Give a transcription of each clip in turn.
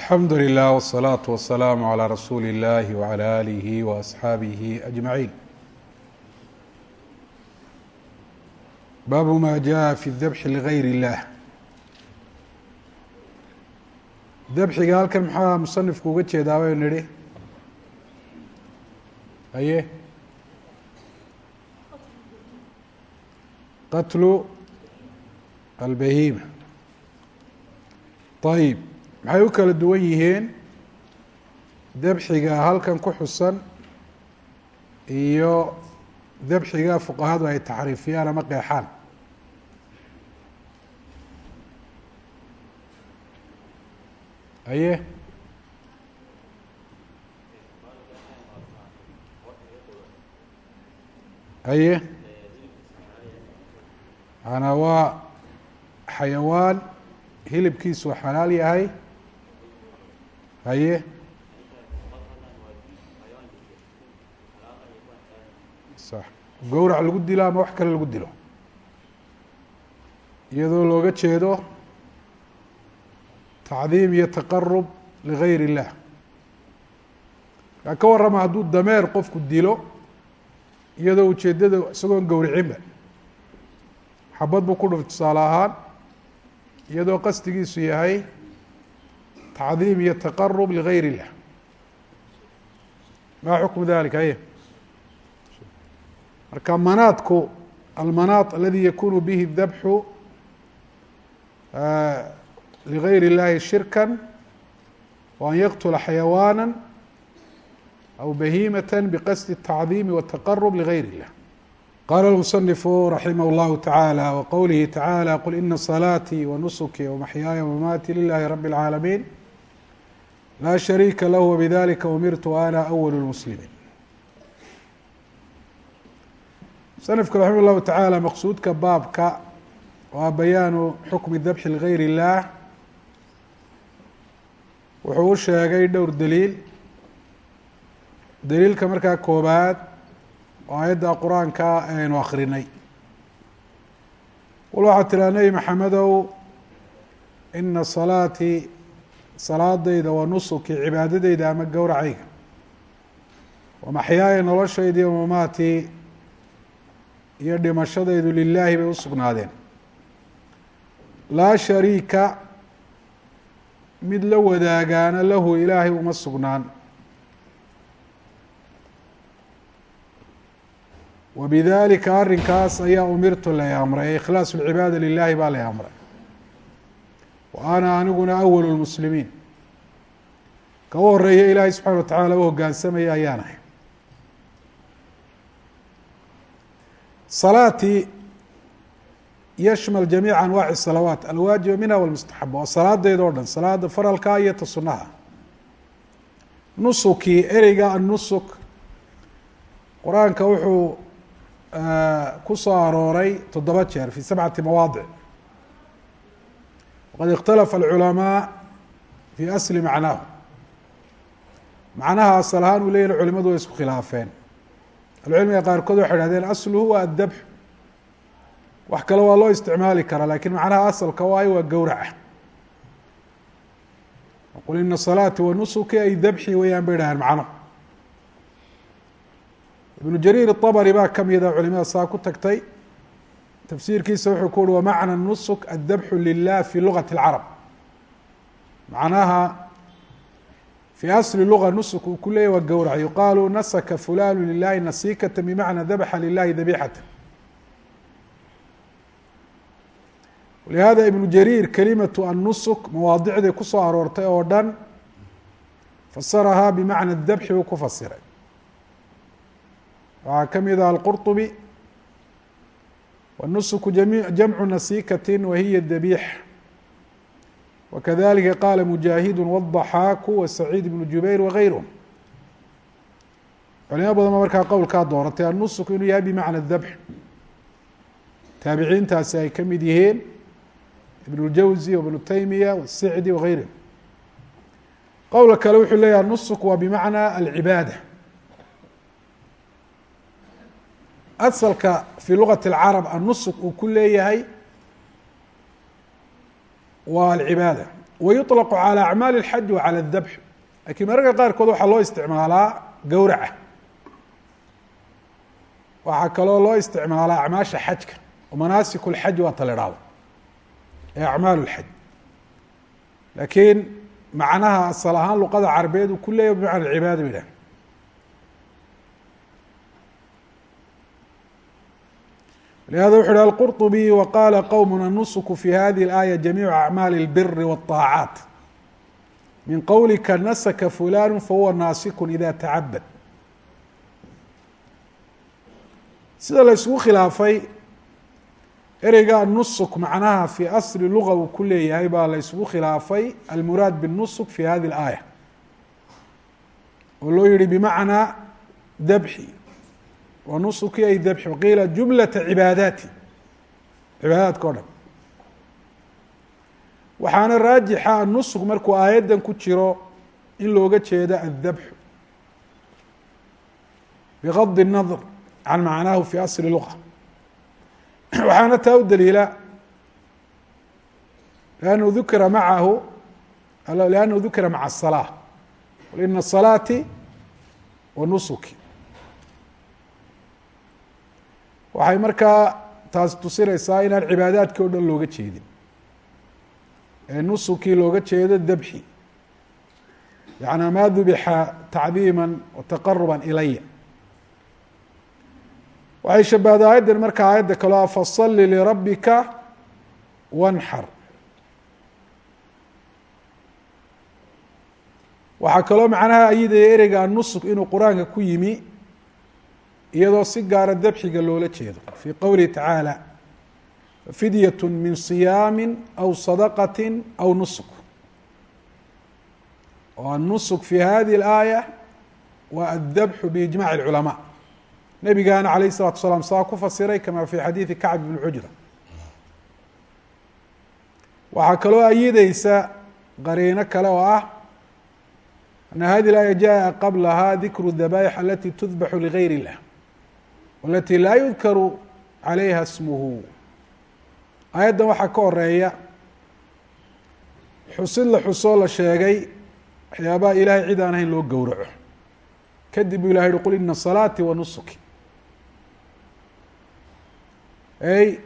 alxamdu lilah wsalaatu wasalaamu calaa rasuuli illahi wacala aalihi wa asxaabihi ajmaciin baabu ma jaءa fi dabxi ligayr اllah dabxiga halkan maxaa musanifku uga jeedaa waynu nidhi? Haye? Qatlu albahima ayb maxay u kala duwan yihiin dabxiga halkan ku xusan iyo dabxiga fuqahadu ay taxriifiyaan ama qeexaan? Haye haye maanaa waa xayawaan hilibkiisu xalaal yahay haye sax gowrac lagu dilo ama wax kale lagu dilo? Iyadoo looga jeedo tacdiim iyo taqarub ligayr اllah kaa ka warrama hadduu dameer qofku dilo iyadoo ujeeddada isagoon gowricinba xabad buu ku dhuftay tusaale ahaan iyadoo qasdigiisu yahay tacdiim iyo taqarub ligayr اllah ma xukmu dalik aye marka manaadku almanaad aladi yakunu bihi dabxu ligayr اllahi shirka wa an yaqtula xayawaana aw bahimata bqasdi الtacdiimi wالtaqarub ligayr اllah qala اlmusنifu raximah اllahu taعalى wqowlihi taعalى qul ina صlaatي wanusuki wmaxyaaya wmamaati lilahi rabi اlcaalamiin laa shariika lah wbidalika umirtu ana awl muslimiin musanifku raximah llahu tacaala maqsuudka baabka waa bayaanu xukmi dabxi ligayr اllah wuxuu u sheegay dhowr daliil daliilka markaa koobaad oo aayadda qur'aanka aynu akrinay wal waxaa tiraa nebi maxamedow ina salaatii salaadayda wa nusuki cibaadadeyda ama gowracayga. Wamaxyaaya noloshayda iyo mamaatii iyo dhimashadaydu lilaahi bay usugnaadeen laa shariika mid la wadaagaana lahu ilaahay uma sugnaan. Wbidalika arrinkaas ayaa umirtu lay amray ikhlaas اlcibaada lilahi baa lay amray wa ana aniguna awal اlmuslimiin ka u horreeya ilaahay subxana wa tacala u hogaansamaya ayaan ahay salaatii yashmal jamiica anwaaci salawaat alwaajiba minha walmustaxaba waa salaadeeda o dhan salaada faralka iyo ta sunaha nusuki ereyga annusuk qur'aanka wuxuu ku soo arooray toddoba jeer fi sabcati mawaadic waqad ikhtalafa alculamaa fi asli macnaahu macnaha asal ahaan uu leyahy culimadu way isku khilaafeen ahlucilmiga qaarkood waxay hahdeen asluhu waa addabx wax kale waa loo isticmaali karaa lakin macnaha asalka waayo waa gowraca qul ina salaati wa nusuki ay dabxi weyaan bay dhahaan macno ibnu jariir الطabri baa kamida culimada saa ku tagtay tafsiirkiisa wuxuu ku uhi wamacna nusuk addabxu lilah fi lugati اlcarab macnaha fii asli luga nusuk uu ku leeyahy waa gowrac. Yuqaalu nasaka fulanu lilahi nasikata bimacna dabxa lilahi dabixata walihada ibnu jariir kelimatu annusuk mawaadicdii ku soo aroortay oo dhan fasarahaa bimacna dabxi uu ku fasiray waxaa ka mid ah alqurطubi wالnusuku jamcu nasikati wahiya dabix wakadalika qaala mujaahidu wالضaxaaku wasaciid ibnu jubayr wagayruhm culimo badan ba markaa qowlkaa dooratay annusuk inuu yahay bimacna dabx taabiciintaasi ay ka mid yihiin ibn اljawzi wibnu taymiya wasicdi wagayrihim qowla kale wuxuu leeyahy anusuk waa bimacna alcibaada asalka fii lugaةi اlcarab annusuk uu ku leeyahay waa alcibaada wayuطlaqu calى acmaali اlxaji wa calى اdabx lakiin mararka qaarkood waxaa loo isticmaalaa gowraca waxaa kaloo loo isticmaalaa acmaasha xajka oo manaasik اlxaj waa ta la idhahdo ee acmaal اlxaj lakiin macnaha asal ahaan luqada carabeed uu ku leeyahy bimacna cibaada ba idhah لhada wuxu uhi الqرطبي وqاla qwm النسك في hذه الآية جميع أعmاl البر والطاaعاaت min qwlika نسك فulan fahuwa ناasك إذا تacabd sida la isugu khilaafay ereyga النسك macnaha في asli luga uu ku leeyahay baa la isugu khilaafay almuraad bالنسك في hذه الآية oo loo yihi bmacnaa dbxi wanusuki ay dabxi waqiila jumlata cibaadaati cibaadaadka o dhan waxaana raajixa anusuk markuu aayaddan ku jiro in looga jeedo addabxu bigadi الnadr can macnaahu fi asli luqa waxaana taa u daliila lannu dukira macahu lannahu dukira maca الsalaa qul ina salaati wa nusuki waxay markaa taas tusinaysaa inaan cibaadaadki o dhan looga jeedin. Ee nusukii looga jeedo dabxi. Yaعnaa maa dubixa tacdiima wataqaruba ilaya waxay shabahda aayaddan markaa aayadda kaleo fasali lirabbika wanxar. Waxaa kaloo macnaha ayidaya ereyga anusuk inuu qur'aanka ku yimi iyadoo si gaara dabxiga loola jeedo fii qowlihi tacaala fidyaة min صiyaami aw sadaqati aw nusuk oo الnusuk fi hadihi اlآayة waa aلdabxu biijmac الculama nebigaana alayh الsalatu asalaam saa ku fasiray kama fi xadiidi kacb bn cujra waxaa kaloo ayideysa qariino kale oo ah ana hadihi اlآية jaءa qablaha dikru الdabaئح alati tudbaxu ligayr الlah alati laa yudkaru calayha smuhu aayaddan waxaa ka horreeya xusid la xusoo la sheegay waxyaabaha ilaahay cid aan ahayn loo gowraco. Kadib buu ilahay uhi qul ina salaati wa nusuki. Ay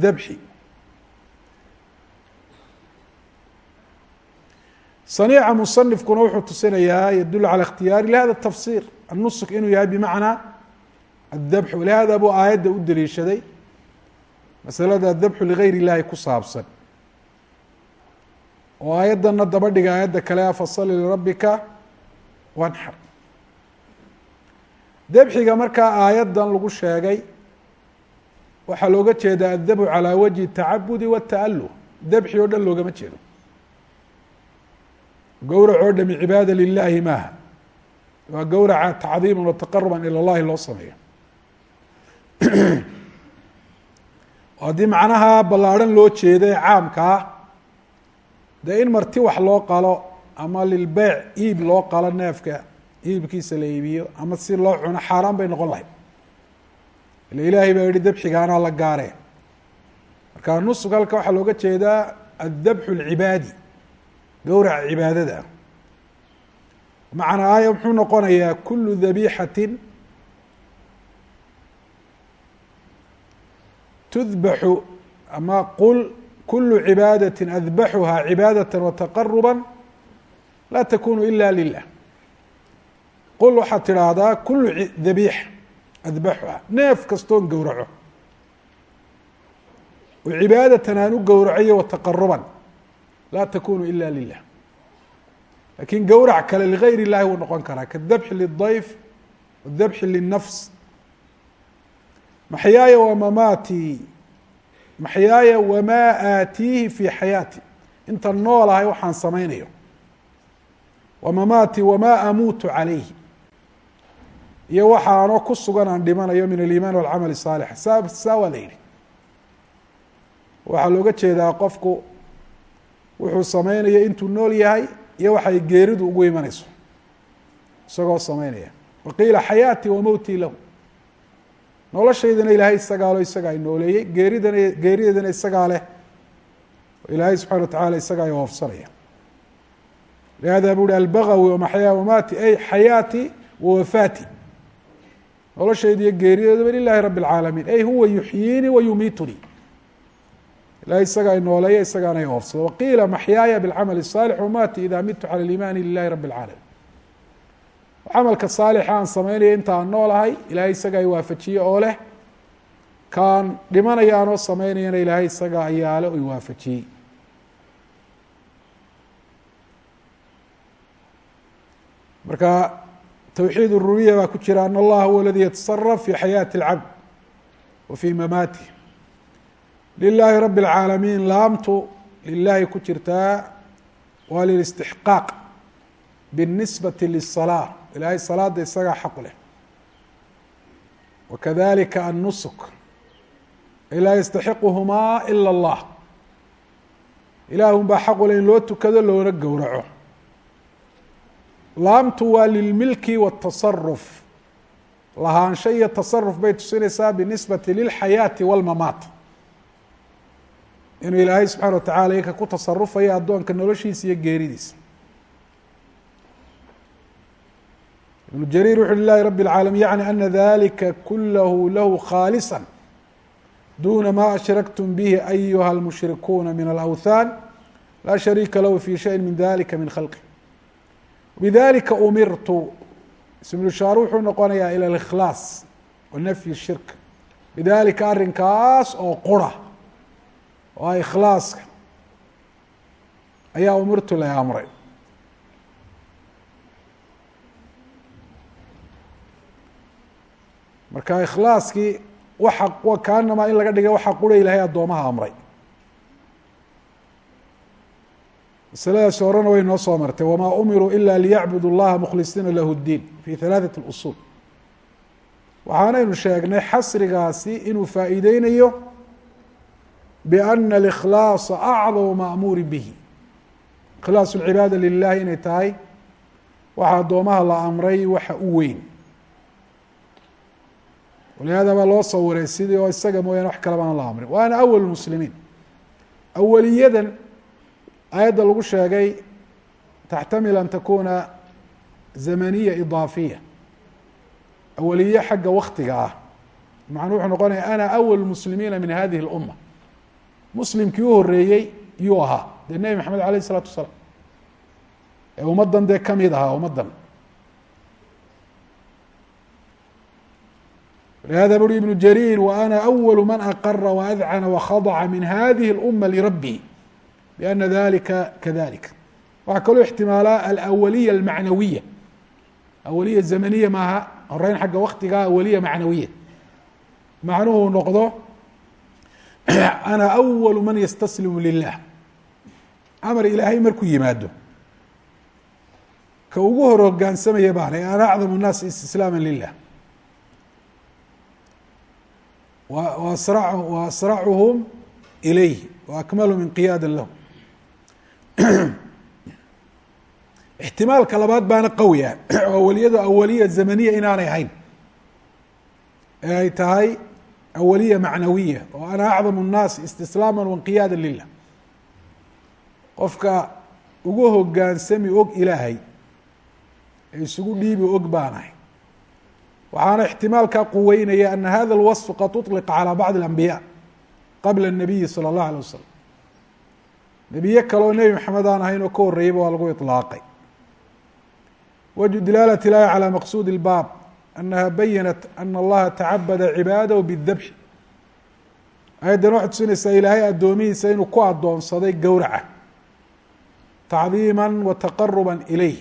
dabxi e, saniica musanifkuna wuxuu tusinayaa yadulu cala اkhtiyaari lihada tafsir annusuk inuu yahay bimacnaa adabxu lihaada buu aayadda u daliishaday masalada adabxu ligayr illaahi ku saabsan oo aayaddanna daba dhiga aayadda kale a fasali lirabbika wanxar debxiga markaa aayaddan lagu sheegay waxaa looga jeedaa addabxu calaa wajhi tacabudi wata'aluh debxi oo dhan loogama jeedo gowrac oo dhami cibaada lilaahi maaha waa gowraca tacdiiman wa ila llahi loo sameeyo haddii macnaha ballaarhan loo jeedo ee caamkaa dee in marti wax loo qalo ama lilbeyc iib loo qalo neefka iibkiisa la iibiyo ama si loo cuno xaaraan bay noqon lahayd. Ila ilaahay baa yihi dabxigaanaa la gaaree marka nusuk halka waxaa looga jeedaa addabxu اlcibaadi gowraca cibaadada. Macnaa aaya muxuu noqonayaa kulu dabixati tudbaxu ama qul kulu cibaadati adbaxuha cibaadaة wataqaruba laa takunu ila lilah qul waxaad tidhaahdaa kulu dabiix adbaxuha neef kastoon gowraco cibaadatan aan u gowracayo wataqaruban laa takunu ila lilah laakiin gowrac kale ligayr اllahi wuu noqon karaa kadabxi lidayf wadabxi linafs maxyaaya wamamaati maxyaaya wamaa aatiihi fi xayaati. Inta noolahay waxaan samaynayo. Wamamaati wamaa amuutu calayhi. Iyo waxaanoo ku sugan aan dhimanayo min aliimaan walcamal الsaalix saa saa waa la yihi waxaa looga jeedaa qofku wuxuu samaynayo intuu nool yahay iyo waxay geeridu ugu imanayso. Isagoo samaynaya waqiila xayaati wa mowtii lahu noloshaydana ilaahay isagaalo isagaa nooleeyey geeridana geerideedana isagaa leh ilaahay subxana wa tacala isaga ay oofsanaya lihada bu uhi albagawi wamaxyaa wamaati ay xayaati wawafaati noloshayda iyo geerideedaba lilahi rabi اlcaalamiin ay huwa yuxyiinii wa yumiitunii ilahay isaga ay nooleeya isagaana ay oofsada waqiila maxyaaya bاlcamal الصaalix wamaati ida midtu cala اlimaani lilahi rabi اlcaalamiin camalka saalixa aan samaynaya inta aan noolahay ilahay isaga ay waafajiye oo leh kaan dhimanaya aanoo samaynayana ilaahay isaga ayaale oy waafajiyey marka twxiid الrubiya baa ku jira an allaha huwa aladi yatasaraf fi xayaati اlcabd wa fi mamaatih lilahi rabi اlcaalamiin laamtu lilahi ku jirtaa waa lilاstixqaaq biالnisbati liلsalaa ilaahay salaada isagaa xaq leh. Wakadalika annusuk. Ay laa yastaxiquhumaa ila allah. Ilaah un baa xaq ule in loo tukado loona gowraco. Laamtu waa lilmilki watasaruf lahaansho iyo tasaruf bay tusinaysaa binisbati lilxayaati walmamaat inuu ilaahay subxana wa tacaala ika ku tasarufayo addoonka noloshiisa iyo geeridiisa. ibnu jariir wuxu lilahi rabi اlcaalamiin yacni ana dalika kulahu lahu khaalisa duna ma ashraktum bihi ayuha اlmushrikuuna min alawthan laa shariika lahu fi shayin min dalika min khalqi bidalika umirtu ismlushaar wuxuu noqonayaa ilى اlkhlaas wa nafyi shirk bidalika arrinkaas oo qura oo a ikhlaaska ayaa umirtu la amray marka ikhlaaskii waxa kaanamaa in laga dhigay waxa qura ilahay addoomaha amray masaladaas horena way noo soo martay wamaa umiruu ila liyacbudu اllaha mkhlisiina lahu اdiin fi halaaثaة اusul waxaanaynu sheegnay xasrigaasi inuu faa'iideynayo biana اlkhlaaصa acdamu maamuuri bihi ikhlaas اlcibaada lilahi inay tahay waxa addoomaha la amray waxa u weyn walihada baa loo sawiray sidii oo isaga mooyaane wax kaleba aan la amrin waana awal muslimiin awaliyadan aayadda lagu sheegay taxtamil an takuna zamaniya idaafiya awaliye xagga waktiga ah macnuu wuxuu noqonaya ana awal muslimiina min hadihi اlumma muslimkii u horeeyey yuu ahaa dee nebi maxamed alayh الsalaatu wasalaam ee ummaddan dee kamid ahaa ummaddan لhada buri iبن جرير وأna أول maن أqرa وأdcna وkhaضca min hadihi الأmة لرabه بأna ذlika kadalik waxaa kaloo اxtimaalaa alأwaliية الmaعnawiية awaliya زamaniya maaha horeyn xagga waktiga awaliya macnawiya macnuhu noqdo أna أول man ysتslim lilah amar ilaahay markuu yimaado ka ugu hor hogaansamaya baan ana أcظم الnaas اsتislaama lilah وأsرعهم إليه وأكmlهم انقyاadا lah احtimaalka labaad baana qawi ah oo awaliyadu awaliya zamaniya inaanay ahayn ee ay tahay awaliya macnawiya oo ana أcظم الناas اsتiسلاama وانقiyاadا lilah qofka ugu hogaansami og ilaahay ee isugu dhiibi og baanahay waxaana اxtimaalkaa quweynaya ana hada اlwaصf qad uطliqa calى bacض اlanbiya qabla الnabiyi salى اllahu alيه wasalam nebiye kale oo nebi maxamed aan ahayn oo ka horreeyeyba waa lagu iطlaaqay wجه dilaalة ilahi calى maqsuud اlbaab anaha bayanat ana allaha tacabada cibaadahu bالdabxi ayaddan waxay tusinaysaa ilaahay addoomihiisa inuu ku adoonsaday gowraca tacdiima wa taqaruba ilayh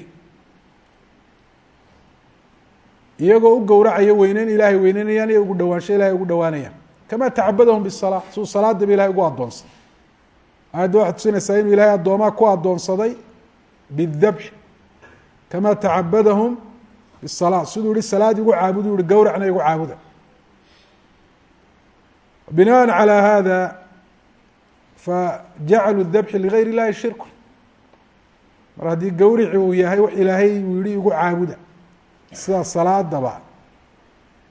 iyagoo u gowracayo weyneyn ilahay weyneynayaan iyo ugu dhawaansho ilahay ugu dhawaanayaan kama tacabadahum bisalaa suu salaadaba ilahay ugu adoonsaday aayadda waxay tusinaysaa inuu ilahay addoomaha ku adoonsaday bidabxi kama tacabadahum bisalaa siduu yihi salaad igu caabudu yihi gowracna igu caabuda. Binaan calى hada fajacaluu dabxi ligayr اllahi shirku mar haddii gowrici uu yahay wax ilaahay uu yihi igu caabuda sida salaadaba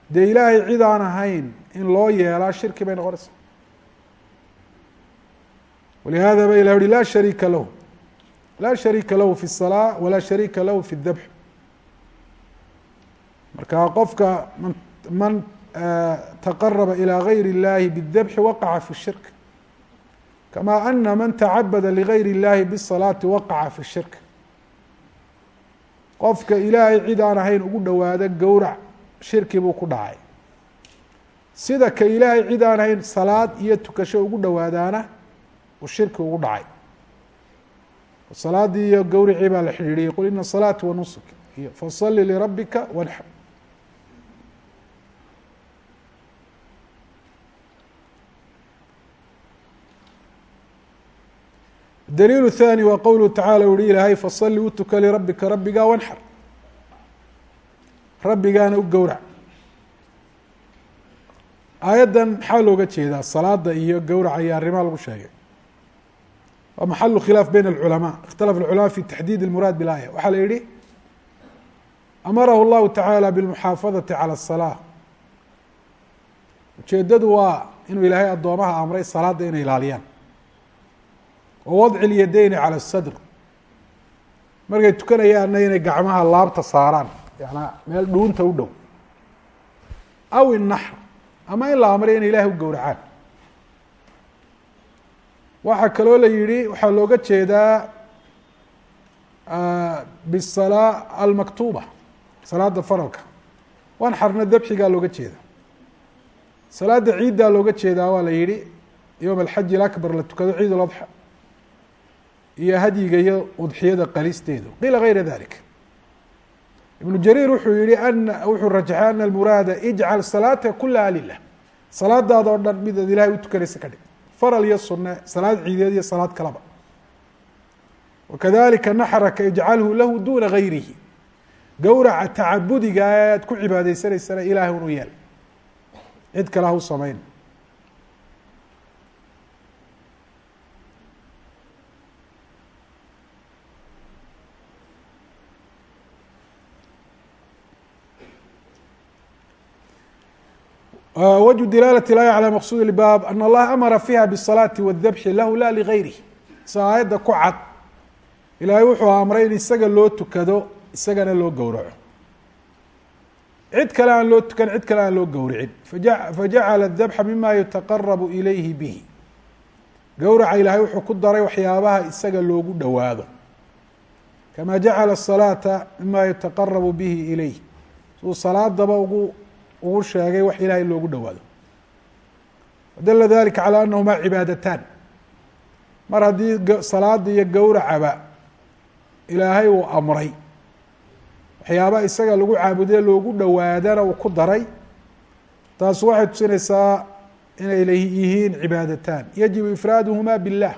dee ilaahay cid aan ahayn in loo yeelaa shirki bay noqonaysaa walihada ba ilah uhi laa shariika lahu laa shariika lahu fi الsalaa walaa shariika lahu fi اdabx marka qofka man man taqaraba ilى gayr اllahi bالdabxi waqaca fi الshirk kama ana man tacabada ligayr اllahi bالsalaati waqaca fi الshirk qofka ilaahay cid aan ahayn ugu dhowaada gowrac shirki buu ku dhacay. Sida ka ilaahay cid aan ahayn salaad iyo tukasho ugu dhowaadaana uu shirki ugu dhacay. Salaadii iyo gowricii baa la xidhiidhiyey qul ina salaati wa nusuki iyo fasali lirabbika wanxar daliilu thaani waa qowluhu tacaala u uhi ilaahay fasalli u tuka lirabbika rabbigaa wanxar. Rabbigaana u gowrac. Aayaddan maxaa looga jeedaa? Salaada iyo gowraca iyo arrimaha lagu sheegay. Waa maxalu khilaaf bayn alculamaa. Ikhtalafa alculamaa fi taxdiid almuraad bilaaya waxaa la yihi amarahu llahu tacaala bilmuxaafadati cala asalaa ujeedadu waa inuu ilaahay addoomaha amray salaada inay ilaaliyaan. ووضع اليدين على الصدر markay tukanayaanna inay gacmaha laabta saaraan yana meel dhuunta u dhow. Aw inaxr ama in la amray in ilaah u gowracaan. Waxaa kaloo la yihi waxaa looga jeedaa bisalaa almaktuuba salaada faralka. Wanxarna dabxigaa looga jeeda salaada ciiddaa looga jeedaa waa la yihi yowm alxaji lakbar la tukado ciid uladxa iyo hadyiga iyo udxiyada qalisteedu qiila gayra dalik. Ibnu jariir wuxuu yihi ana wuxuu rajaxay ana almuraada ijcal salaata kulaha lilah salaadaada oo dhan midaad ilahay u tukanaysa ka dhig faral iyo sunne salaad ciideed iyo salaad kalaba. Wakadalika naxraka ijcalhu lahu duna gayrihi. Gowraca tacabudiga aad ku cibaadaysanaysana ilahay unu yeel. Cid kale ha u samayn wجه dilaalة الآية عlى mqsud الbاb أن الlaha amara fiha bالصلاaةi والdبxi lahu la لغayrih sa aayadda ku cad ilaahay wuxuu amray in isaga loo tukado isagana loo gowraco cid kale aan loo tukan cid kale aan loo gowricin fajacala الdبxa mima yutaqarabu ilayhi bih gowraca ilaahay wuxuu ku daray waxyaabaha isaga loogu dhowaado kama jacala الصalaaةa mima yutaqarabu bihi ilayh suu salaadaba ugu ugu sheegay wax ilaahay loogu dhowaado. Wadala dalika calى anahuma cibaadataan. Mar haddii salaada iyo gowracaba ilaahay uu amray. Waxyaabaha isaga lagu caabudaye loogu dhowaadana uu ku daray. Taas waxay tusinaysaa inay yihiin cibaadataan. Yajibu ifraaduhuma biاllah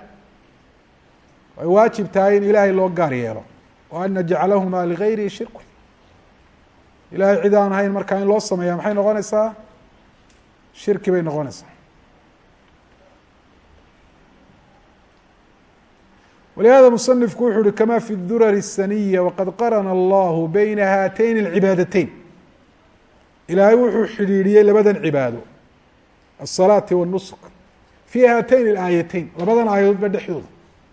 ay waajib tahay in ilaahay loo gaar yeelo. Wa an najcalahuma ligayrihi shirku ilahay cid aan ahayn markaa in loo sameeya maxay noqonaysaa shirki bay noqonaysaa walihada musanifku wuxu uhi kama fi durar الsaniya waqad qarana allahu beyna haatayn اlcibaadateyn ilaahay wuxuu xidhiidhiyey labadan cibaado الsalaati wالnusuk fi haatayn اlaayateyn labadan aayadoodba dhexdooda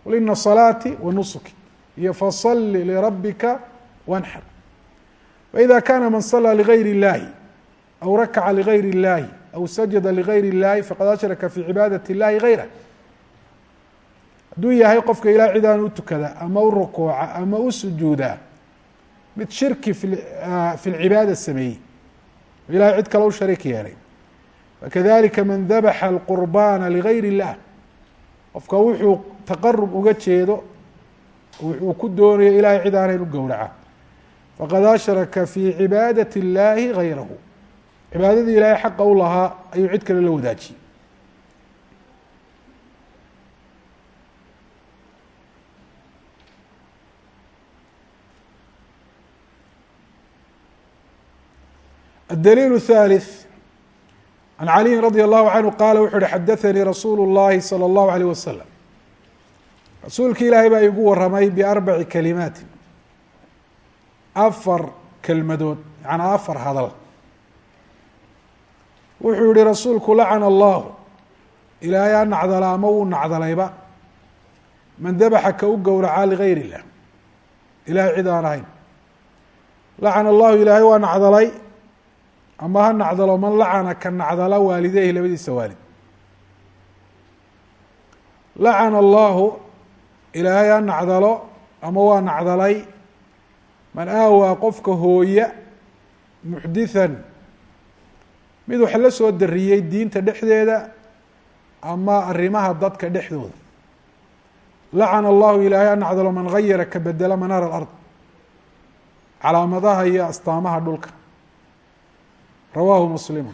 qul ina salaati wanusuki iyo fasali lirabika wanxar وإذا kاna maن صلى لغayr الlahi أو rakca لغayr الlahi أو sajada لغayr الlahi faqad أشhraka في cibaadaة الlahi غayrh hadduu yahay qofka ilah cid aan u tukada ama u rukuuca ama u sujuuda mid shirki fi اlcibaada sameeyey ilahay cid kale u shariik yeelay وkadalika man dabxa الqurbana لغayr الlah qofka wuxuu taqarub uga jeedo wuxuu ku doonayo ilahay cid aanayn u gowraca faqad ashraka fi cibaadaة اllahi gayrahu cibaadadii ilaahay xaqa u lahaa ayuu cid kale la wadaajiyey الdليل الثالث عن علي رضي الله عنه qال wuxu uhi xadaثnii rasuul الlahi slى الlaه عليه وsلم rasuulki ilaahay baa igu waramay بأربع كلماaت afar kelmadood macnaa afar hadal. Wuxuu yihi rasuulku lacana allahu ilaahay ha nacdala ama wuu nacdalayba. Man dabaxa ka u gowracaa ligayr illah ilahay cid aan ahayn. Lacana allahu ilaahay waa nacdalay. Ama ha nacdalo man lacana ka nacdala waalideyhi labadiisa waalid. Lacana allahu ilaahay ha nacdalo ama waa nacdalay man aawaa qofka hooya muxdithan mid wax la soo dariyey diinta dhexdeeda ama arrimaha dadka dhexdooda. Lacana allahu ilaahay ha nacdalo man gayara ka bedela manaara alard calaamadaha iyo astaamaha dhulka. Rawaahu muslimu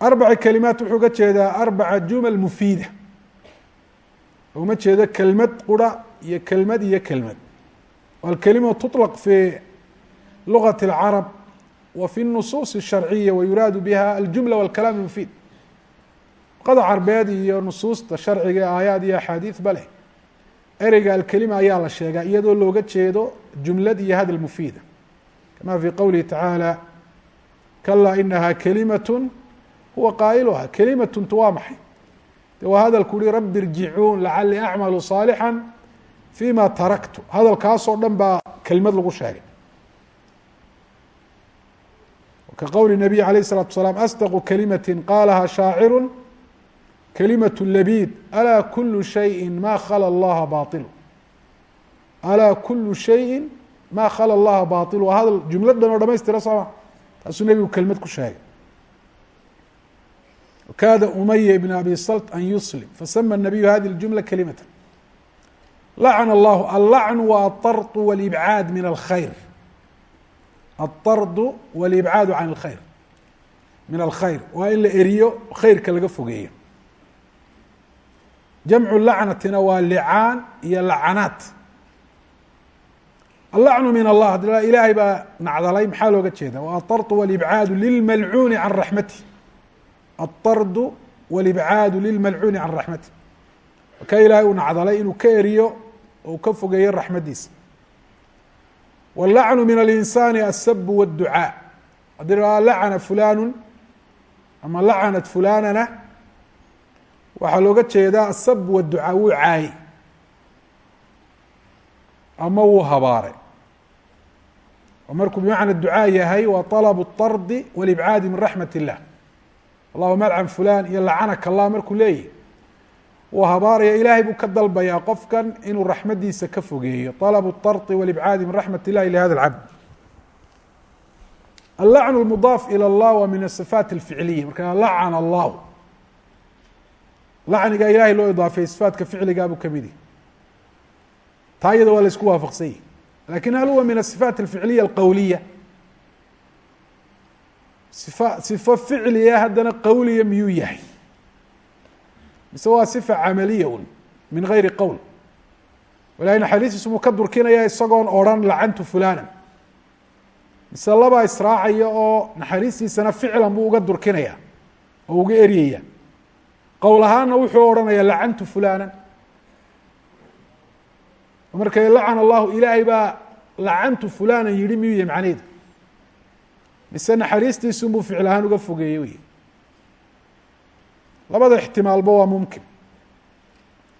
arbaca kalimaat wuxuu ka jeedaa arbaca jumal mufiida uma jeedo kelmad qura iyo kelmad iyo kelmad alkalima tuطlaq fi lugaة اlcarab wa fi الnusuuص الsharciya wayuraadu biha aljumla wاlkalaam اmufiid luqada carbeed iyo nusuusta sharciga aayaad iyo axaadiid ba leh ereyga alkelima ayaa la sheegaa iyadoo looga jeedo jumlad iyo hadal mufiida kama fi qowlihi tacaalى kalaa inaha kalimaة huwa qaa'iluha kelimatuntu waa maxay de waa hadalku uhi rabi irjicuun lacalii acmalu صaalixا fima taraktu hadalkaasoo dhan baa kelimad lagu sheegay ka qowli nabiy alayh الsalaatu salaam asdaqu kalimati qaalaha shaaciru kalimaة labid alaa kulu shayi ma khala اllaha bailu alaa kulu shayi ma khala اllaha bailu waa hadal jumlad dhan oo dhamaystira sooma taasuu nebigu kelmad ku sheegay wkaada umaya bn abi salt an yuslim fasama nabiyu hadi ljumla kalimata lacana allahu allacnu waa aardu walibcaad min alkhayr altardu walibcaadu can alkhayr min alkhayr waa in la eriyo khayrka laga fogeeyo jamcu lacnatina waa licaan iyo lacanaat allacnu min allah ilaahay baa nacdalay maxaa looga jeeda wa aardu walibcaadu lilmalcuuni can raxmatih aلطardu wاlibcaadu lilmalcuuni can raxmati ka ilaahay uu nacdalay inuu ka eriyo oo ka fogeeyo raxmadiisa wاlacnu min alinsani aلsab wالducaa haddii la lacana fulanu ama lacanat fulanana waxaa looga jeedaa asab wاducaa wuu caayey ama wuu habaaray oo markuu bimacna ducaa yahay waa طalb الطardi wاlibcaadi min raxmat الlah allahuma alcan fulan iyo lacanaka allah markuu leeyahy wuu habaaraya ilaahay buu ka dalbayaa qofkan inuu raxmadiisa ka fogeeyo طalb الطardi wاlibcaadi min raxmat الlahi lihada اlcabd allacn اlmudaaf ilى اllah waa min aصifaat اlficiliya marka lacana allahu lacniga ilahay loo idaafeeyey sifaatka ficligaa buu kamid yahy taa iyada waa la isku waafaqsan yahi lakin hal huwa min aصifaat اlficiliya alqowliya sifa sifo ficliya haddana qowliya miyuu yahay? Mise waa sifa camaliya un min gayri qowl. Ilahay naxariistiisu buu ka durkinaya isagoon odrhan lacantu fulana mise labaa israacaya oo naxariistiisana ficlan buu uga durkinaya oo uga eryaya. Qowl ahaana wuxuu odhanaya lacantu fulana marka lacana allahu ilaahay baa lacantu fulana yihi miyuu yahy macnaheedu mise naxariistiisun buu ficil ahaan uga fogeeyey wey labada ixtimaalba waa mumkin.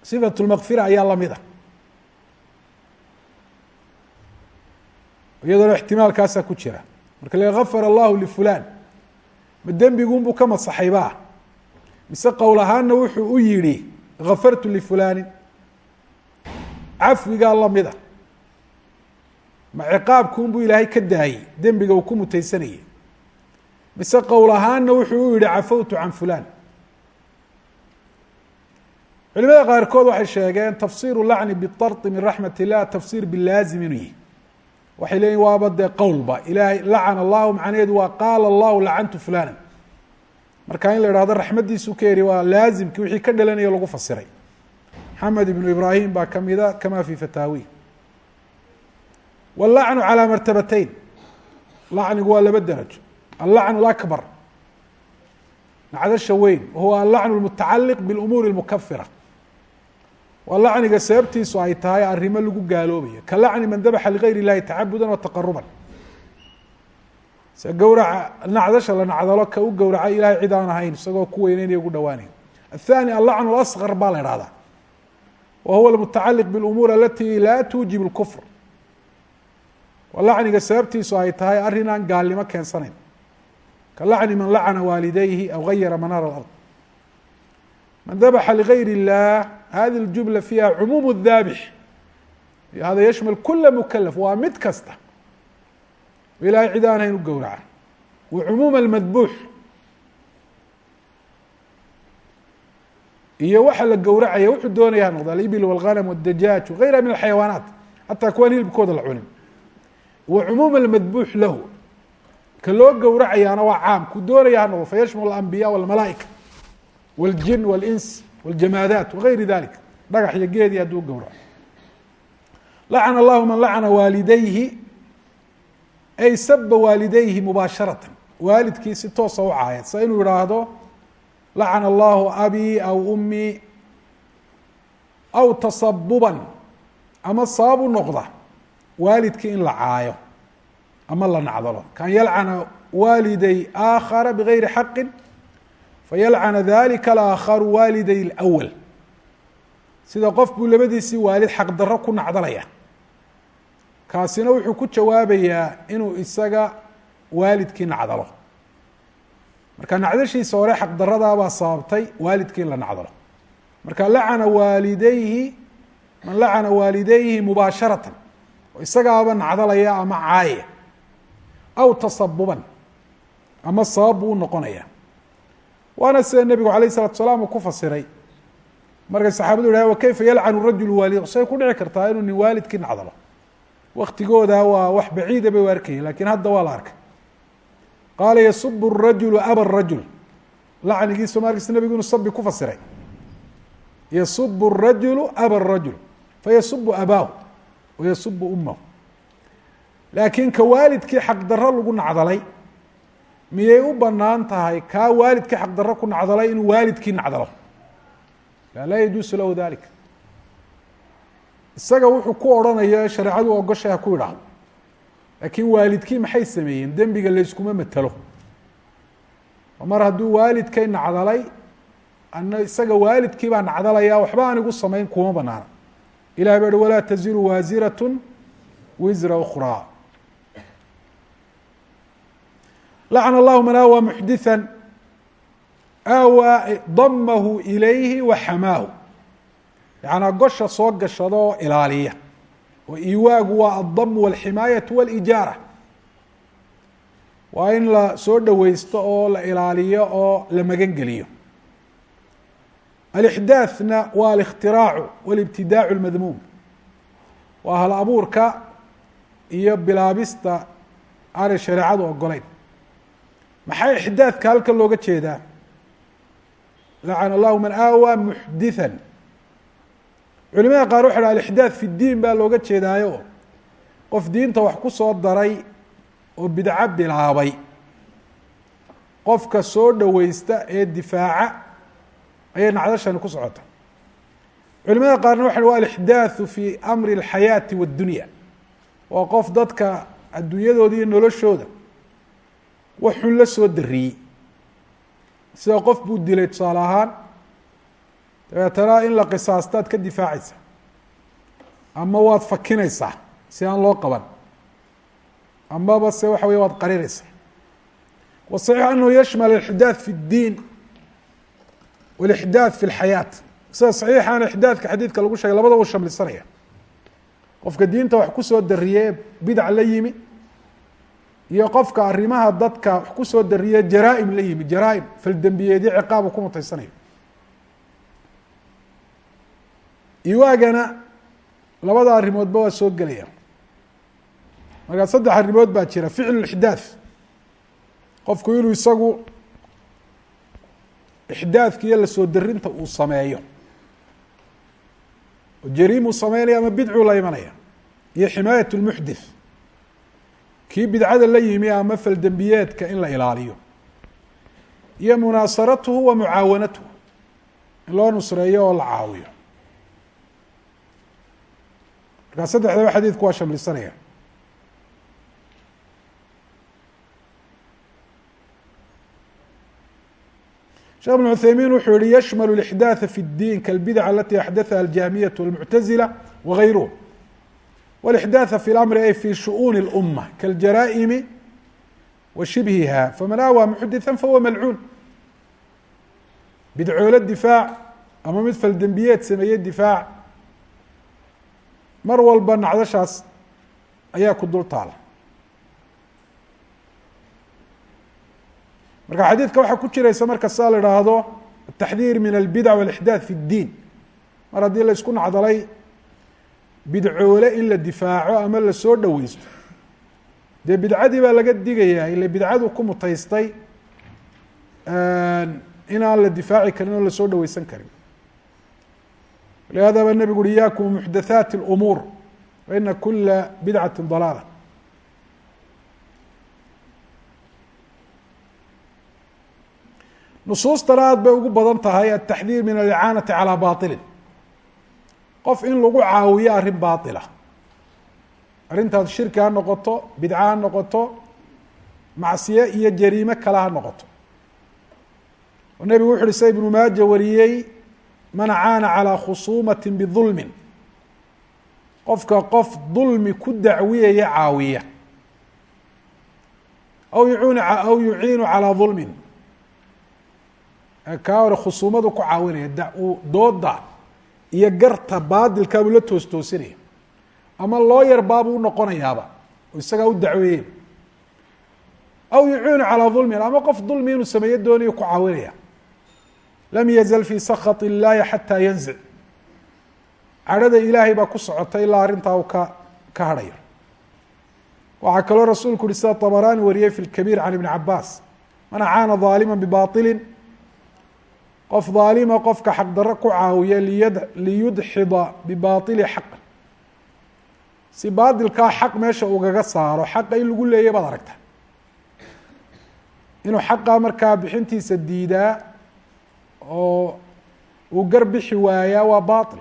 Sifat lmakfira ayaa la mid a iyadoona ixtimaalkaasaa ku jira. Marka le gafar allahu lifulan ma dembigunbuu ka masaxaybaa mise qowl ahaana wuxuu u yihi gafartu lifulanin cafwigaa lamida ma ciqaabkuunbuu ilaahay ka daayey dembiga uu ku mutaysanayay. Mise qowl ahaana wuxuu u yihi cafawtu can fulan culimada qaarkood waxay sheegeen tafsiru lacni biطardi min raxmat illah tafsir bilaazim inuu yihi waxay leeyihiin waaba dee qowlba ilahay lacana allahu macnaheedu waa qaala allahu lacantu fulana marka in la ihahdo raxmadiisu ka eri waa laazimkii wixii ka dhalanaya lagu fasiray. Maxamed ibnu ibrahim baa kamida kama fi fataawi wاlacnu calى martabatayn lacnigu waa laba derajo allacnu اakbar nacdasha weyn wahuwa allacnu اlmutacaliq biاlumuuri اlmukafira waa lacniga sababtiisu ay tahay arrimo lagu gaaloobayo ka lacni man dabaxa ligayr اllahi tacabuda wa taqaruban se gawraca nacdasha la nacdalo ka u gowracay ilahay cid aan ahayn isagoo ku weyneynaya ugu dhawaanaya aلthani allacnu اlasqar baa la ihahdaa wa huwa almutacaliq biاlumuur alati laa tuujib اlkufr waa lacniga sababtiisu ay tahay arrin aan gaalnimo keensanayn ka lacni man lacana waalidayhi aw gayara manaar alard man dabaxa ligayr اllah hadi اljumla fiiha cumuum الdaabix hada yashmal kula mukalaf waa mid kasta ilahay cid aan hayn u gowraca wa cumuum almadbuux iyo waxa la gowracaya wuxuu doonaya ha noqda alibil walghanam wاdajaaj wagayra min alxayawaanaat xataa kuwaan hilibkooda la cunin wa cumuum almadbuux lahu ka loo gowracayaana waa caam ku doonaya ha noqdo fayashmul alambiya walmalaaئika waاljin wاlins wاljamaadaat wagayri dalik dhagax iyo geedii hadduu gowraco lacana allahu man lacana waalidayhi ay saba waalidayhi mubaasharatan waalidkii si toosa u caayad sa inuu yihaahdo lacana allahu abii aw umii aw tasabuban ama sabab u noqda waalidkii in la caayo ama la nacdalo. Kan yalcana waaliday aakhara bigayri xaqin fayalcana dalika alaakharu waaliday اlأwal sida qof buu labadiisii waalid xaq ku nacdalaya kaasina wuxuu ku jawaabayaa inuu isaga waalidkii nacdalo. Marka nacdashiisa hore xaq daradaabaa sababtay waalidkii in la nacdalo. Marka lacana waalidayhi man lacana waalidayhi mubaasharatan isagaaba nacdalaya ama caaya aw tasabuban ama sabab buu unoqonaya waana sida nebigu alayh isalatu salaam uu ku fasiray markay saxaabadu yidhah wa kayfa yalcanu rajulu waalid say ku dhici kartaa inuu nin waalidkii nacdalo waktigooda waa wax baciida bay u arkayeen lakin hadda waa la arkay qaala yasub الrajulu aba الrajul lacnigiisa markiis nebigu inuu sabi ku fasiray yasub الrajulu aba الrajul fayasubu abaahu wayasubu umahu laakiin ka waalidkii xaq daro lagu nacdalay miyay u bannaan tahay kaa waalidkii xaq daro ku nacdalay inuu waalidkii nacdalo la laa yajuusu lahu dalik isaga wuxuu ku odhanayo shareecadu ogoshay ha ku idhaahdo laakiin waalidkii maxay sameeyeen dembiga layskuma matelo oo mar hadduu waalidkay nacdalay ana isaga waalidkii baa nacdalaya waxba aan igu samayn kuma banaana ilahi baa hi walaa taziru waasirat wisra ukraa lacna allahu man aawaa muxdithan aawaa damahu ilayhi wa xamaahu yacanaa gosha soo gashada oo ilaaliya oo iwaagu waa aldamu walximaayatu walijaara waa in la soo dhoweysto oo la ilaaliyo oo la magan alixdaaثna waa alikhtiraacu walibtidaacu lmadmuum waa hal abuurka iyo bilaabista aanay shareecadu ogoleyn maxaa ixdaadka halkan looga jeedaa? lacana allahu man aawaa muxdithan. culimada qaar waxa ha alixdaad fi diin baa looga jeedaayo. qof diinta wax ku soo daray oo bidco bilaabay. qofka soo dhoweysta ee difaaca ayay nacdashani ku socota culimada qaarna waxa wa alixdaaثu fi amri اlxayaati wاddunya waa qof dadka adduunyadooda iyo noloshooda wax xun la soo dariyey sida qof buu dilay tusaale ahaan dabeetana in la qisaastaad ka difaacaysa ama waad fakinaysaa si aan loo qaban amaba se waxa wey waad qarinaysaa waصaxiix anahu yashmal alixdaaث fi اddiin wlixdaad fi lxayaat sida saxiixaana ixdaadka xadiidka lagu sheegay labadaba shamlisanaya qofka diinta wax ku soo dariye bidac la yimi iyo qofka arrimaha dadka wax ku soo dariye jaraaim la yimi jaraaim faldembiyeedyo ciqaabu ku mutaysanayo iwaagana labada arrimoodba waa soo gelaya markaa saddex arrimood baa jira ficlu lixdaad qofku inuu isagu ixdaadka iyo la soo darinta uu sameeyo. Oo jariimuu sameynaya ama bidcuu la imanaya. Iyo ximaayat lmuxdith kii bidcada la yimi ama faldembiyeedka in la ilaaliyo. Iyo munaasaratuhu wa mucaawanatuhu in loo nusreeyo oo la caawiyo. Markaa saddexdaba xadiidku waa shamlisanaya sheekh بن عuthaymin wuxuu yihi yshml الإحdاث في الdin kالbdع اlatي أxdaثha الجahmiyaة والمعتزلة وغayruه والإحdاث في الأمr ay في شhؤون الأmة kالjarائم وشhبهha fmن awى محdثا fahuwa malcuun bidcoolo difaaع ama mid faldembiyeed sameeyey difaaع mar walba nacdashaas ayaa ku dul taala marka xadiidka waxaa ku jiraysa marka saa la ihaahdo ataxdiir min albidac walixdaath fi اddiin mar haddii la isku nacdalay bidcoole in la difaaco ama la soo dhoweysto dee bidcadii baa laga digayaa ile bidcadu ku mutaystay inaan la difaaci karin oo la soo dhaweysan karin. Lihaada ba nebigu uri iyaakum muxdathaati اlumuur faina kula bidcati dalaala. nusuustana aad bay ugu badan tahay ataxdiir min alicaanati calaa bailin qof in lagu caawiyo arrin baila ah. arrintaad shirki ha noqoto bidca ha noqoto macsiye iyo jariime kale ha noqoto. Oo nebigu wuxu uhi sida ibnu maaja wariyey man caana calaa khusuumati bidulmin. Qofka qof dulmi ku dacwiyaya caawiya. Aw yuun aw yuciinu calaa dulmin kaa hore khusuumadu ku caawinaya dooda iyo garta baadilkaabuu la toos toosinaya ama loo yar baabuu unoqonayaaba oo isagaa u dacweeyey aw yuciinu calىa ظulmin ama qof dulmi inuu sameeyo doonayo ku caawinaya lam yazl fi sakط اllahi xatى yanzic cadhada ilaahay baa ku socota ilaa arrintaa u ka ka hadhayo waxaa kaloo rasuulku uhi sida طabarani wariyey fi اlkabiir can ibni cabaas man acaana ظaalima bibaطili qof aalima qofka xaqdaro ku caawiya liyudxida bibaili xaq. Si baailkaa xaq meesha ugaga saaro xaqa in lagu leeyay baad aragta. Inuu xaqa markaa bixintiisa diidaa oo uu gar bixi waayaa waa bail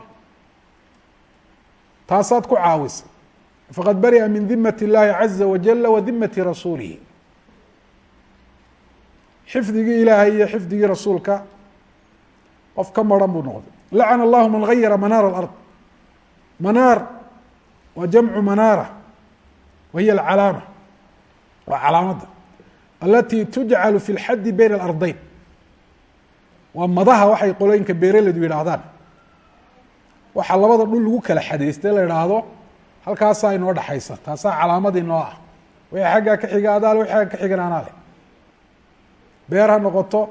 taasaad ku caawisa. Faqad bari'a min dimat اllahi caza wajala wa dimati rasuulihi. Xifdigii ilaahay iyo xifdigii rasuulka qof ka maran buu noqday. Lacana allahu man gayara manaar alard. Manaar waa jamcu manaara wa hiy alcalaama waa calaamadda. Alati tujcalu fi lxadi bayna alardayn. Waa madaha waxay qolooyinka beereledu yidhaahdaan. Waxaa labada dhul lagu kala xadayste la idhaahdo halkaasaa inoo dhexaysa taasaa calaamad inoo ah. Wixii xaggaa ka xiga adaale wixii agga ka xigan leh. Beer ha noqoto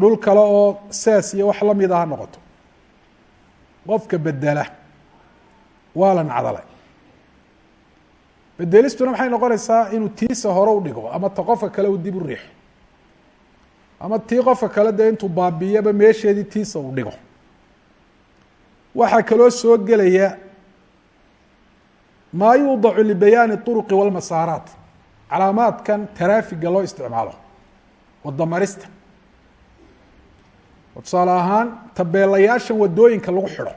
dhul kale oo sees iyo wax lamida ha noqoto. Qofka bedela waa la nacdalay bedelistuna maxay noqonaysaa inuu tiisa hore u dhigo ama ta qofka kale uu dib u riixo ama tii qofka kale dee intuu baabiyaba meesheedii tiisa uu dhigo. Waxaa kaloo soo gelaya maa yuudacu libayaani طuruqi walmasaaraat calaamaadkan taraafiga loo isticmaalo wadamarista oo tusaale ahaan tabeelayaashan waddooyinka lagu xidho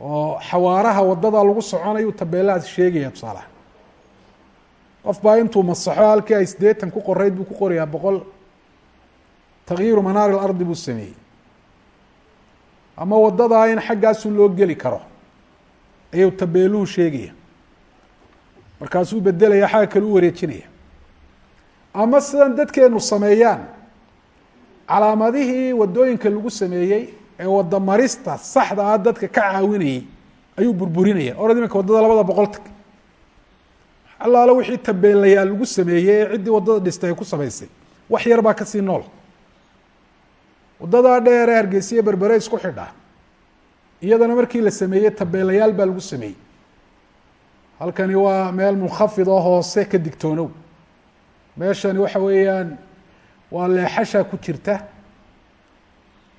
oo xawaaraha waddada lagu soconayu tabeelahaas sheegaya tusaaleahaan qof baa intuu masaxo halkii ay sideetan ku qoreyd buu ku qorayaa boqol takyiiru manaari اlardi buu sameeyey. Ama wadadaa in xaggaasun loo geli karo ayuu tabeeluhu sheegaya. Markaasuu bedelaya xagga kale u wareejinaya. Ama sidan dadkeenu sameeyaan calaamadihii waddooyinka lagu sameeyey ee wadamarista saxda ah dadka ka caawinayay ayuu burburinaya. Orad iminka waddada labada boqol tag. Allaale wixii tabeelayaal lagu sameeyey ee ciddii waddada dhistay ay ku samaysay. Wax yar baa ka sii nool. Waddadaa dheer ee hargeysiya berbere isku xidha. Iyadana markii la sameeyey tabeelayaal baa lagu sameeyey. Halkani waa meel munkhafid oo hoose ka digtoonow. Meeshani waxa weeyaan waa leexashaa ku jirta.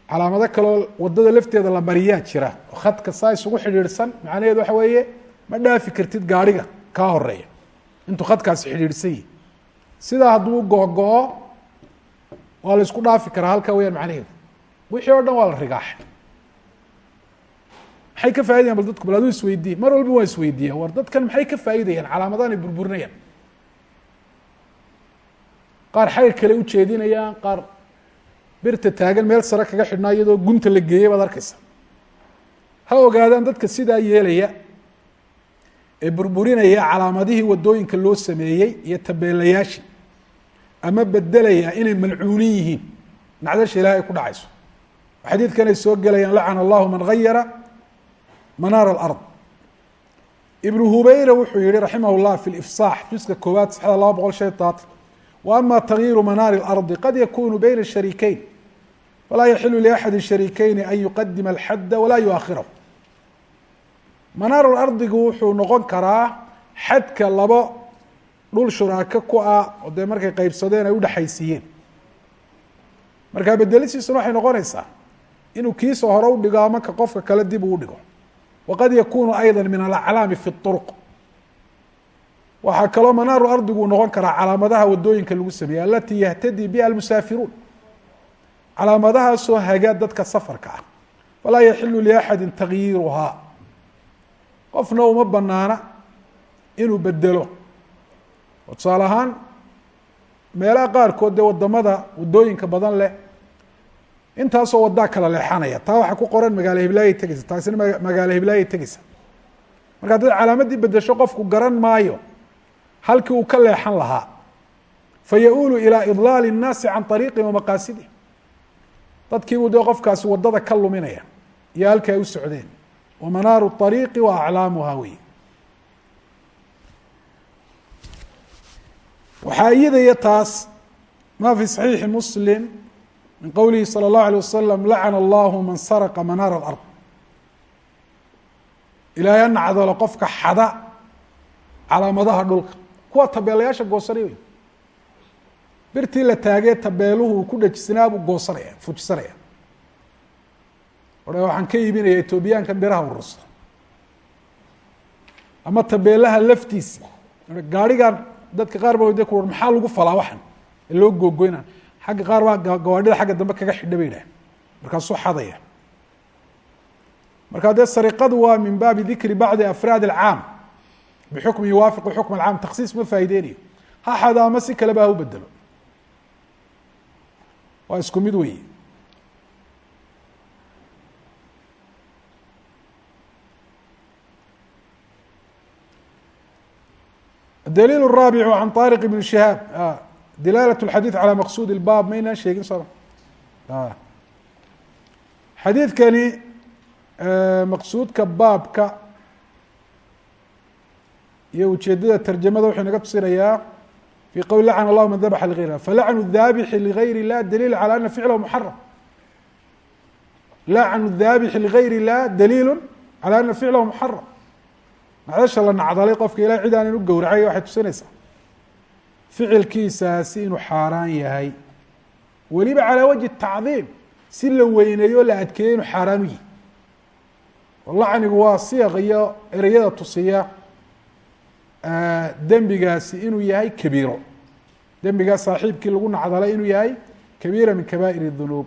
Calaamado kaloo waddada lafteeda la mariyaa jira. Oo khadka saa isugu xidhiidhsan macnaheedu waxa weeye ma dhaafi kartid gaadhiga kaa horreeya intuu khadkaasi xidhiidhsan yihi sidaa hadduu go-go-o waa la isku dhaafi karaa halkaa weyaan macnaheedu. Wixii oo dhan waa la rigaaxay maxay ka faa'idayan bal dadku? Bal aduu isweydiiye mar walba waa isweydiiya war dadkan maxay ka faa'iidayaan? Calaamadahan ay burburinayaan qaar xagga kale ujeedinayaan qaar birta taagan meel sare kaga xidhnaa iyadoo gunta la geeyay baad arkeysa ha ogaadaan dadka sidaa yeelaya ee burburinaya calaamadihii waddooyinka loo sameeyey iyo tabeelayaashii ama bedelaya inay malcuunin yihiin nacdasha ilahay ay ku dhacayso. Xadiidkan ay soo gelayaan lacana allahu man gayara manaara alard. Ibnu hubayra wuxuu yihi raximah llah fi lifsaax juska koowaad saxda laba boqol shan wa ama tagyiiru manaari اlardi qad yakunu bayna sharikeyn falaa yaxilu liaxadi sharikeyni an yuqadima alxadda walaa yuakhirahu manaaru lardigu wuxuu noqon karaa xadka labo dhul shuraako ku ah oo dee markay qeybsadeen ay udhexaysiiyeen markaa bedelisiisuna waxay noqonaysaa inuu kiisa hore udhigo ama ka qofka kale dib uu udhigo waqad yakunu ayda min alaclaami fi اطurq waxaa kaloo manaaru ardigu noqon karaa calaamadaha waddooyinka lagu sameeyey alatii yahtadii biha almusaafiruun. Calaamadahaasoo haga dadka safarka ah. Falaa yaxilu liaxadi tagyiiruhaa qofna uma banaana inuu bedelo oo tusaale ahaan meelaha qaarkood dee waddamada waddooyinka badan leh intaasoo wadaa kala leexanaya. Taa waxaa ku qoran magaalo hiblaayay tegeysa taasina magaalo hiblaayay tegeysa. Marka haddaad calaamadii bedesho qofku garan maayo halkii uu ka leexan lahaa fayaulu ilaa idlaali الnaasi can ariiqi wa maqaasidih dadkiibuu dee qofkaasi wadada ka luminaya iyo halkii ay u socdeen wa manaaru ariiqi wa aclaamuha wey waxaa iyadaya taas ma fi صaxiixi muslim min qowlihi salى الlahu alيه wasalam lacana allahu man sarqa manaara اlard ilaahay ha nacdalo qofka xada calaamadaha dhulka kuwa tabeelayaasha goosanay wey birtii la taagee tabeeluhu uu ku dhejisnaa buu goosanaya fujisanaya ore waxaan ka iibinaya etoobiyaanka biraha urusta ama tabeelaha laftiisa gaarigan dadka qaar ba de ku maxaa lagu falaa waxan? Loo googoyna xagga qaar baa gawaadhida xagga dambe kaga xidha bay idhaha markaasuu xadaya. Markaa dee sariqadu waa min baabi dikri bacdi afraad alcaam bixukmi yuwaafiqu xukm alcaam taksiis ma faaideynayo ha xado ama si kaleba ha u bedelo waa isku mid weyi daliil الraabicu can طariq ibn shihaab dilaalaة اxadiiث calى maqsuud اlbaab maynaan sheegin soma xadiidkani maqsuudka baabka iyo ujeedada tarjamada wuxuu inaga tusinayaa fi qowl lacn اllah man dabxa ligayr lah falacnu الdaabixi ligayr الlah daliil calى ana ficlahu muxaram lacnu الdaabixi ligayr الlah daliilu calى ana ficlahu muxaram nacdasha la nacdalay qofka ilahay cid aanan u gowracay waxay tusinaysaa ficilkiisaasi inuu xaaraan yahay weliba calaa wajhi tacdiim si la weyneeyo la adkeeyo inuu xaaraan u yihi lacnigu waa siiq iyo ereyada tusiya dembigaasi inuu yahay kabiiro dembigaas saaxiibkii lagu nacdalay inuu yahay kabiira min kabaa'ir الdunuub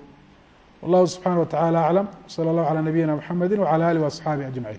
wallahu subxanaه wa tacala aclam salى اllahu calى nabiyina mxamedi wعalى alih وaصxaabihi aجmaعin